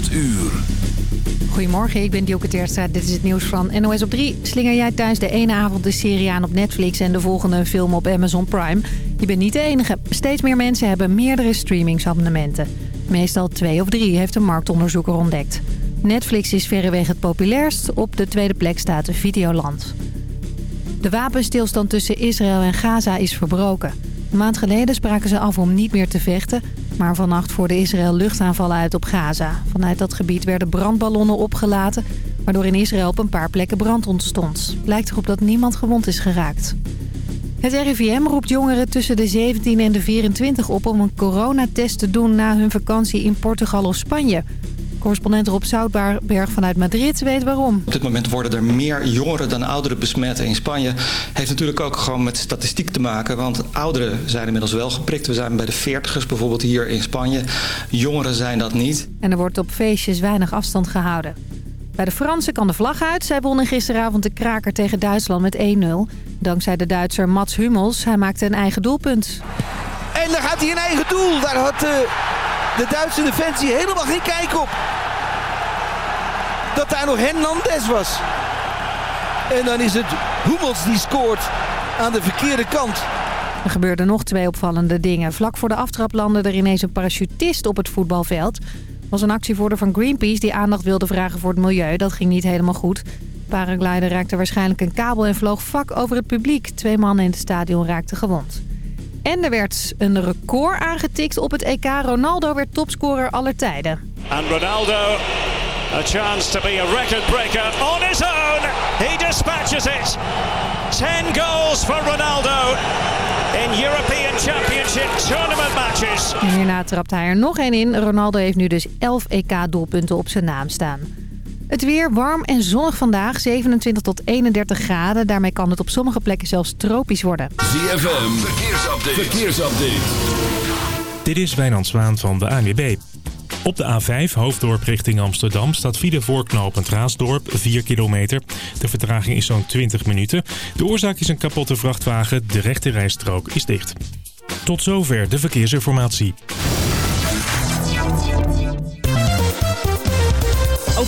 8 uur. Goedemorgen, ik ben Dielke Teerstra. Dit is het nieuws van NOS op 3. Slinger jij thuis de ene avond de serie aan op Netflix... en de volgende film op Amazon Prime? Je bent niet de enige. Steeds meer mensen hebben meerdere streamingsabonnementen. Meestal twee of drie, heeft een marktonderzoeker ontdekt. Netflix is verreweg het populairst. Op de tweede plek staat Videoland. De wapenstilstand tussen Israël en Gaza is verbroken. Een maand geleden spraken ze af om niet meer te vechten... maar vannacht voerde Israël luchtaanvallen uit op Gaza. Vanuit dat gebied werden brandballonnen opgelaten... waardoor in Israël op een paar plekken brand ontstond. Lijkt erop dat niemand gewond is geraakt. Het RIVM roept jongeren tussen de 17 en de 24 op om een coronatest te doen na hun vakantie in Portugal of Spanje. Correspondent Rob Zoutberg vanuit Madrid weet waarom. Op dit moment worden er meer jongeren dan ouderen besmet in Spanje. Heeft natuurlijk ook gewoon met statistiek te maken. Want ouderen zijn inmiddels wel geprikt. We zijn bij de veertigers bijvoorbeeld hier in Spanje. Jongeren zijn dat niet. En er wordt op feestjes weinig afstand gehouden. Bij de Fransen kan de vlag uit. Zij wonnen gisteravond de kraker tegen Duitsland met 1-0. Dankzij de Duitser Mats Hummels. Hij maakte een eigen doelpunt. En daar gaat hij een eigen doel. Daar had... Uh de Duitse defensie helemaal geen kijk op. Dat daar nog Hernandez was. En dan is het Hummels die scoort aan de verkeerde kant. Er gebeurden nog twee opvallende dingen. Vlak voor de aftrap landde er ineens een parachutist op het voetbalveld. was een actievoerder van Greenpeace die aandacht wilde vragen voor het milieu. Dat ging niet helemaal goed. paraglider raakte waarschijnlijk een kabel en vloog vak over het publiek. Twee mannen in het stadion raakten gewond. En er werd een record aangetikt op het EK. Ronaldo werd topscorer aller tijden. En Ronaldo, a chance to be a record breaker on his own. He dispatches it. 10 goals for Ronaldo in European Championship tournament matches. En hierna trapt hij er nog één in. Ronaldo heeft nu dus 11 EK-doelpunten op zijn naam staan. Het weer warm en zonnig vandaag, 27 tot 31 graden. Daarmee kan het op sommige plekken zelfs tropisch worden. ZFM, verkeersupdate. verkeersupdate. Dit is Wijnand Zwaan van de ANWB. Op de A5, hoofddorp richting Amsterdam, staat file voorknopend Raasdorp, 4 kilometer. De vertraging is zo'n 20 minuten. De oorzaak is een kapotte vrachtwagen, de rechte rijstrook is dicht. Tot zover de verkeersinformatie.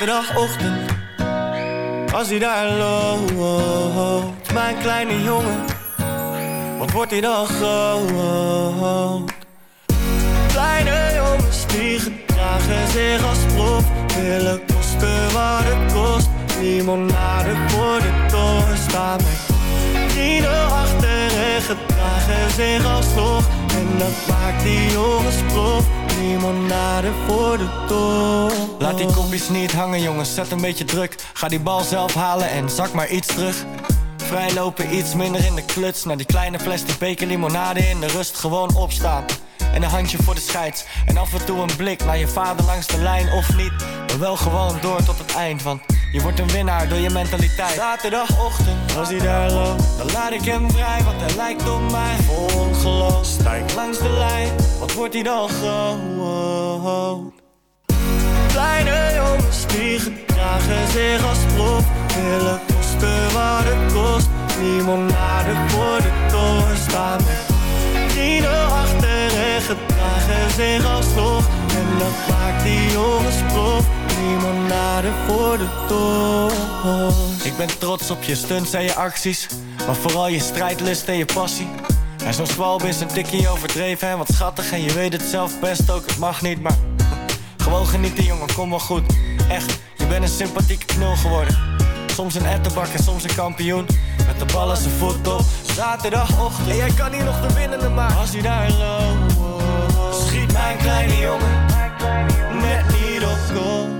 Zaterdagochtend, als hij daar loopt, mijn kleine jongen, wat wordt hij dan groot? Kleine jongens die gedragen zich als prof, willen kosten wat het kost. Limonade voor de toren staan met vrienden achter en gedragen zich als toch. En dat maakt die jongens prof limonade voor de top. Laat die kopjes niet hangen jongens, zet een beetje druk. Ga die bal zelf halen en zak maar iets terug. Vrijlopen iets minder in de kluts. Naar die kleine plastic beker limonade in de rust gewoon opstaan. En een handje voor de scheids. En af en toe een blik naar je vader langs de lijn of niet. Maar wel gewoon door tot het eind, want je wordt een winnaar door je mentaliteit. Zaterdagochtend, als hij daar loopt, dan laat ik hem vrij, want hij lijkt op mij. Vol geloof, stijg langs de lijn, wordt hij dan groot? Kleine jongens die gedragen zich als prof, willen kosten wat het kost. Limonade voor de toren staan met vrienden achter en gedragen zich als. En dat maakt die jongens prof limonade voor de tocht. Ik ben trots op je stunts en je acties, maar vooral je strijdlust en je passie. En zo'n zwalb is een tikkie overdreven en wat schattig. En je weet het zelf best ook, het mag niet, maar Gewoon genieten jongen, kom wel goed. Echt, je bent een sympathieke knul geworden. Soms een ettenbak en soms een kampioen. Met de bal als een voet op Zaterdagochtend. En jij kan hier nog de winnende maken. Als hij daar loopt Schiet mijn kleine jongen Net niet op goal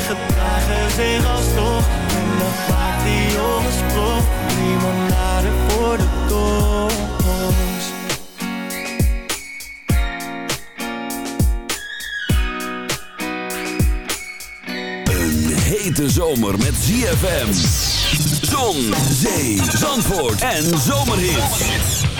en gedragen zich alsnog. En dan maakt die jongens prof, limonade voor de tocht. Een hete zomer met ZFM. Zon, zee, zandvoort en zomerhit.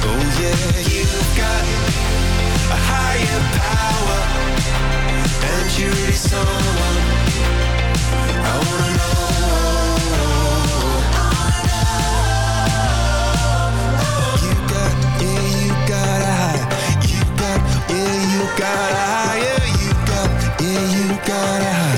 Oh yeah, you've got a higher power, and someone I wanna know. You got, yeah, you got a. You got, yeah, you got higher. You got, yeah, you got.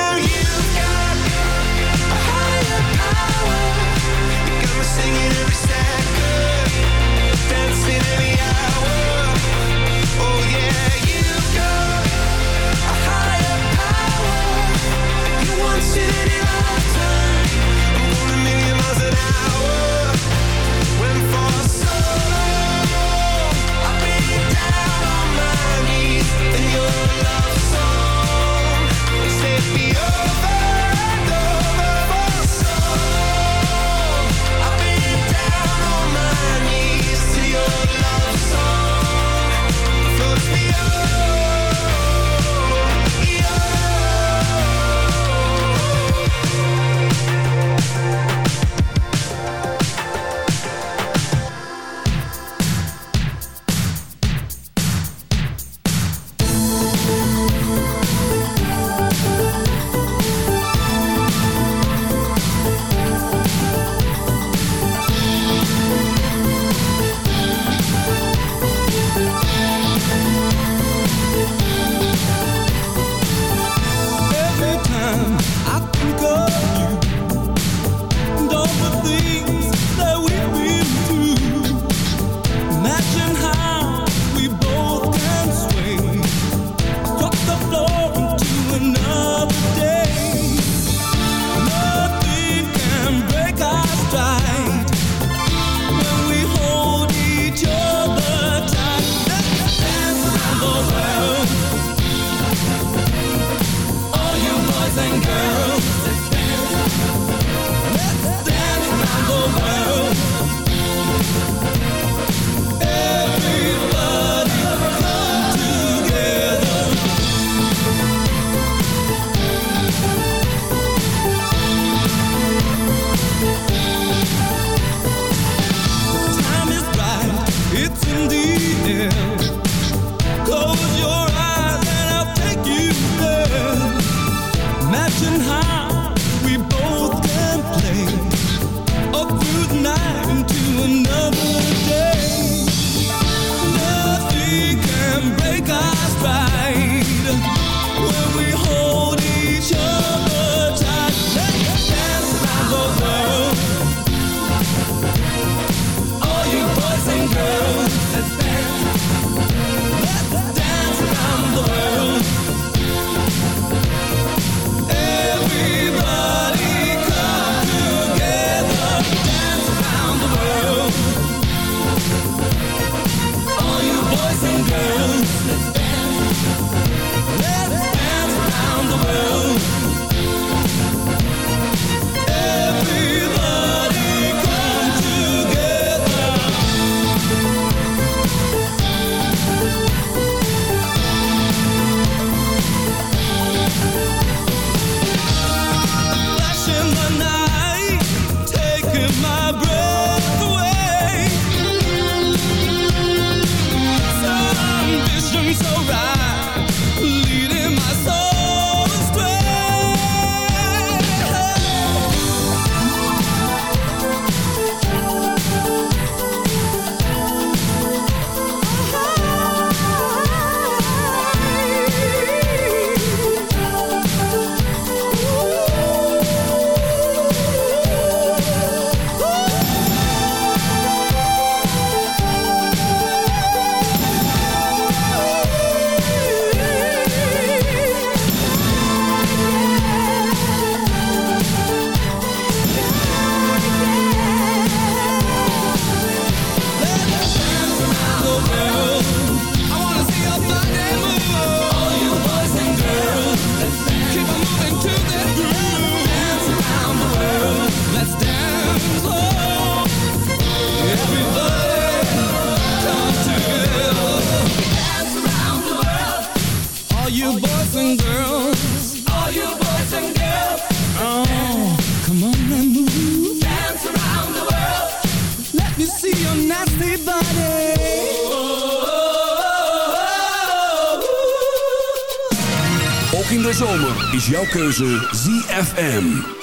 keuze ZFM.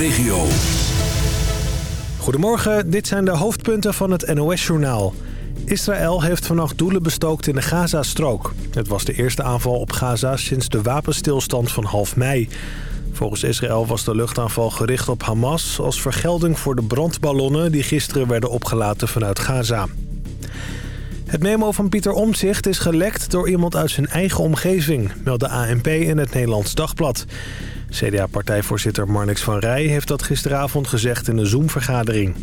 Regio. Goedemorgen, dit zijn de hoofdpunten van het NOS-journaal. Israël heeft vannacht doelen bestookt in de Gazastrook. Het was de eerste aanval op Gaza sinds de wapenstilstand van half mei. Volgens Israël was de luchtaanval gericht op Hamas... als vergelding voor de brandballonnen die gisteren werden opgelaten vanuit Gaza. Het memo van Pieter Omtzigt is gelekt door iemand uit zijn eigen omgeving... meldde ANP in het Nederlands Dagblad. CDA-partijvoorzitter Marnix van Rij heeft dat gisteravond gezegd in een Zoom-vergadering.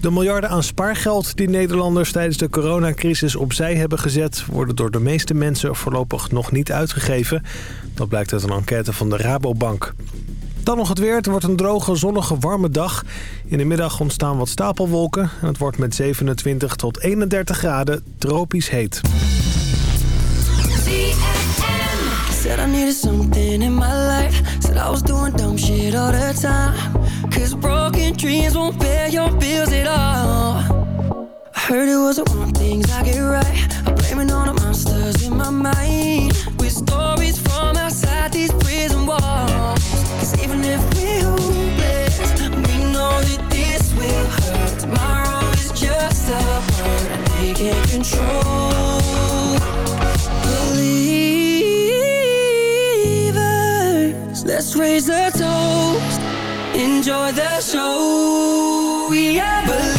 De miljarden aan spaargeld die Nederlanders tijdens de coronacrisis opzij hebben gezet... worden door de meeste mensen voorlopig nog niet uitgegeven. Dat blijkt uit een enquête van de Rabobank. Dan nog het weer. Het wordt een droge, zonnige, warme dag. In de middag ontstaan wat stapelwolken. En het wordt met 27 tot 31 graden tropisch heet. Said I needed something in my life. Said I was doing dumb shit all the time. Cause broken dreams won't pay your bills at all. I heard it was the wrong things I get right. I'm blaming all the monsters in my mind. With stories from outside these prison walls. Cause even if we're hopeless, we know that this will hurt. Tomorrow is just a word they can't control. Let's raise a toast. Enjoy the show. We are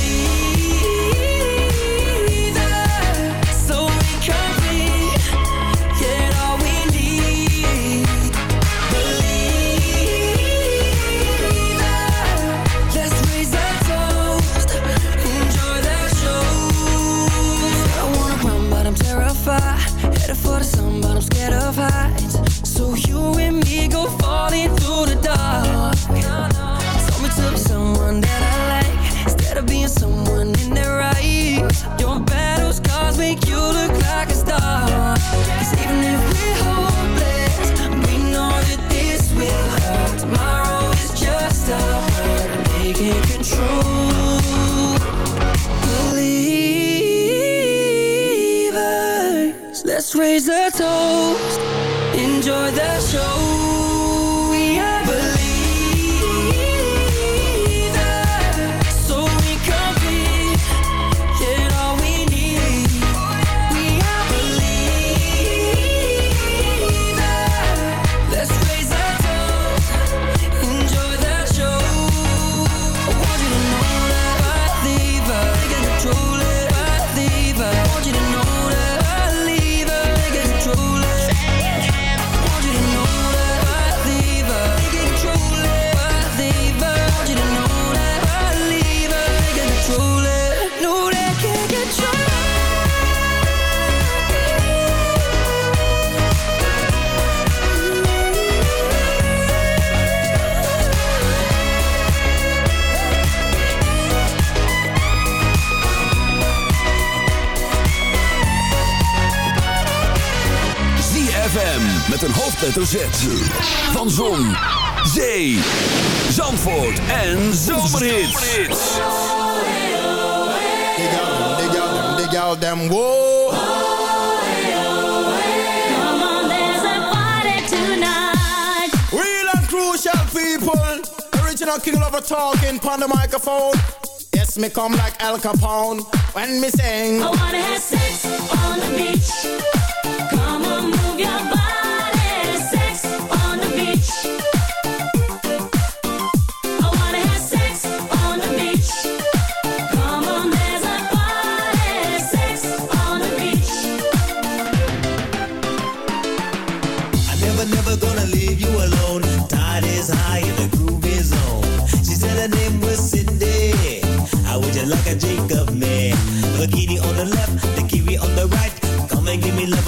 Van Zon, Zee, Zandvoort en Zomerhits. Dig out them, dig out them, dig out them, whoa. Come on, there's a party tonight. Real and crucial people. Original king lover talking on the microphone. Yes, me come like Al Capone when me sing. I wanna have sex on the beach.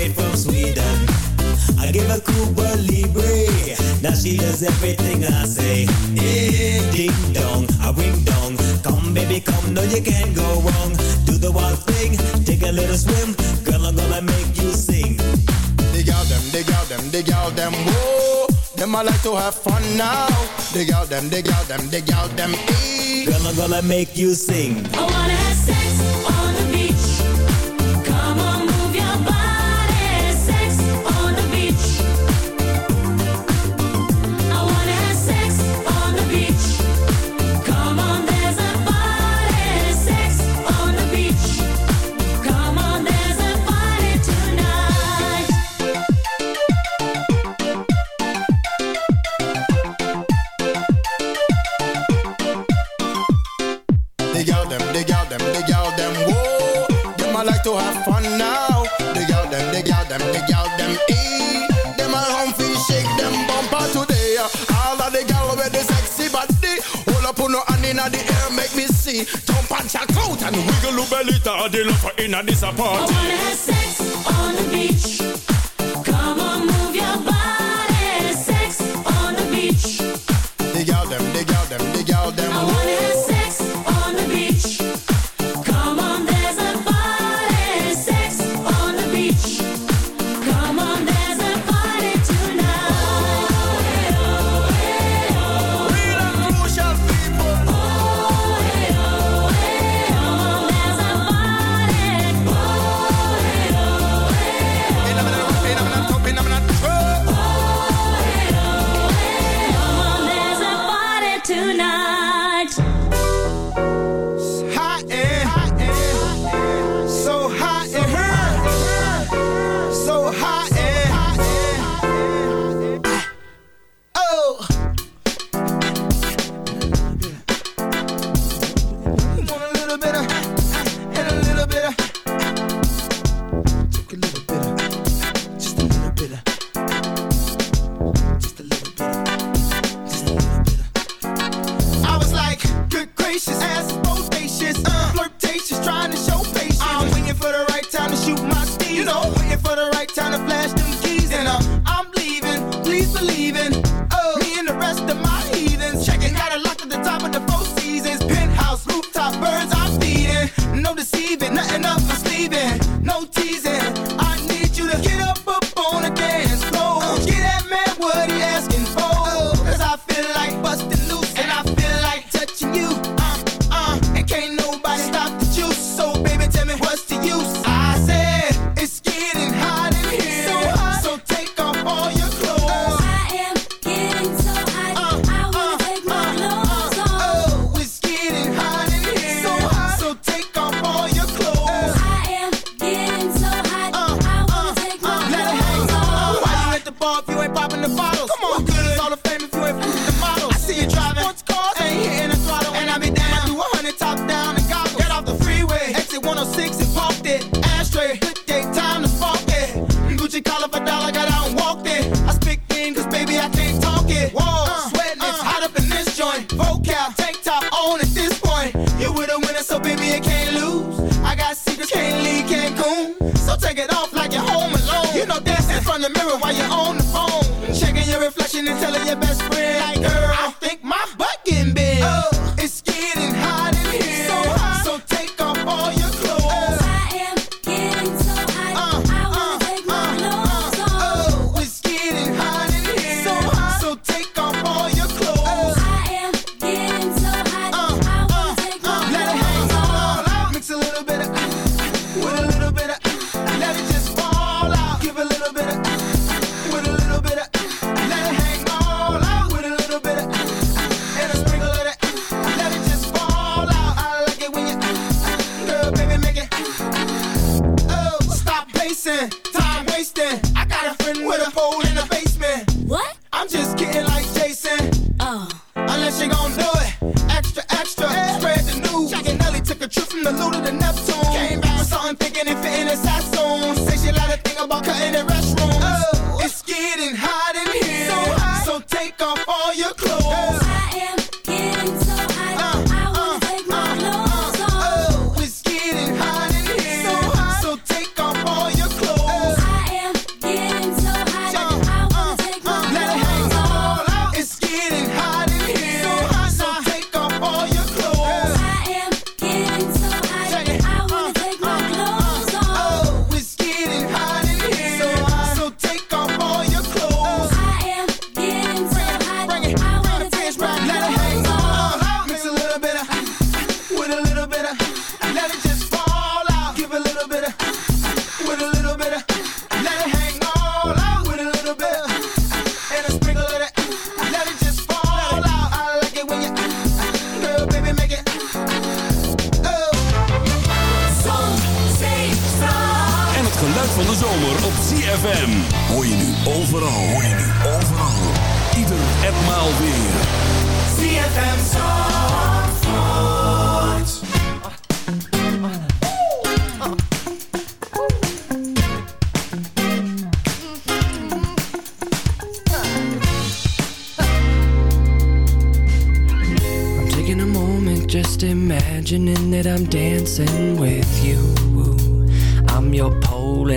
straight from Sweden. I give her Cuba Libre. Now she does everything I say. Eh, ding dong, I ring dong. Come baby, come, no you can't go wrong. Do the one thing, take a little swim. Girl, I'm gonna make you sing. Dig out them, dig out them, dig out them. Whoa, them I like to have fun now. Dig out them, dig out them, dig out them. Eee. Girl, I'm gonna make you sing. I wanna have sex. Punch a coat and wiggle your belly. They look for inner disappointment. I wanna have sex on the beach. You know, dancing in front of the mirror while you're on the phone. Checking your reflection and telling your best friend, like, girl. I van de zomer op ZFM. Hoor je nu overal, hoor je nu overal. Ieder en maal weer. ZFM Zandvoort. I'm taking a moment just imagining that I'm dancing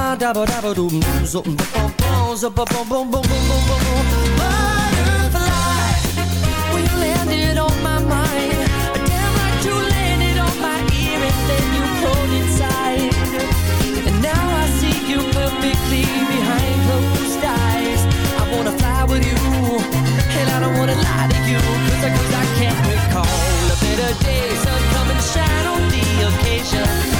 Zabba-dabba, ba-dabba-dum, zup, ba-ba, dabba-dabba-dum, zup, ba-bum, zup, ba-bum, bum, bum, bum, bum, bum. Butterfly, when you landed on my mind, damn right you landed on my ear and then you pulled inside. And now I see you perfectly behind closed eyes. I wanna fly with you, and I don't wanna lie to you, cause I, cause I can't recall a better day. Sun come and shine on the occasion.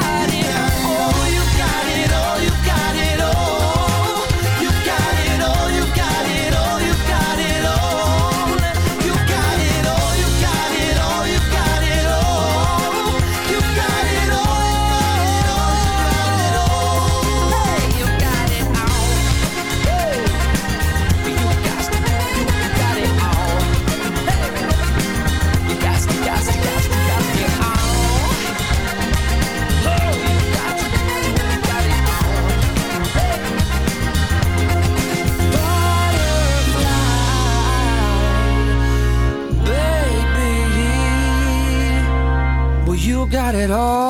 it all.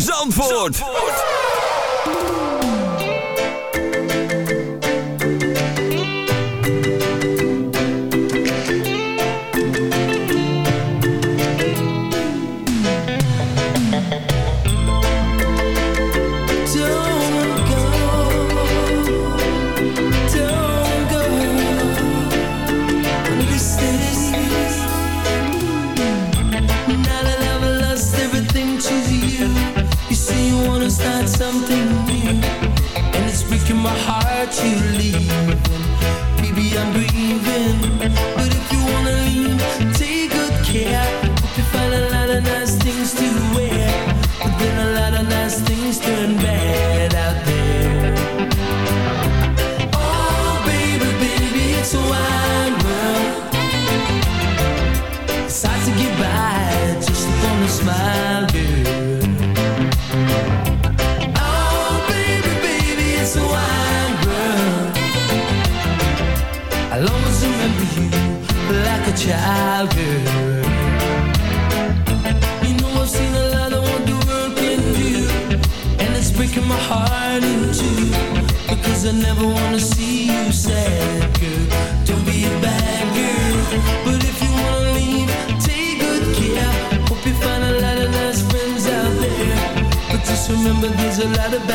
Zandvoort.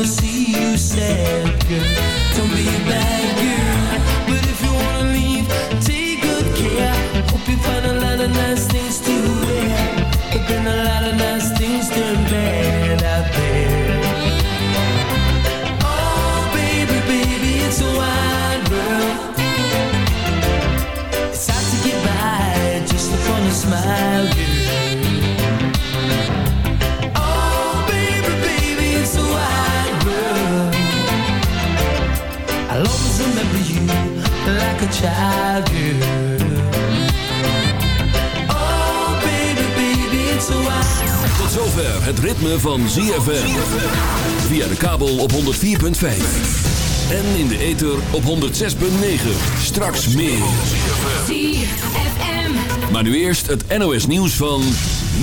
wanna see you sad, girl. shall Oh baby, baby, it's Tot zover het ritme van ZFM Via de kabel op 104.5 en in de ether op 106.9. Straks meer. Maar nu eerst het NOS nieuws van...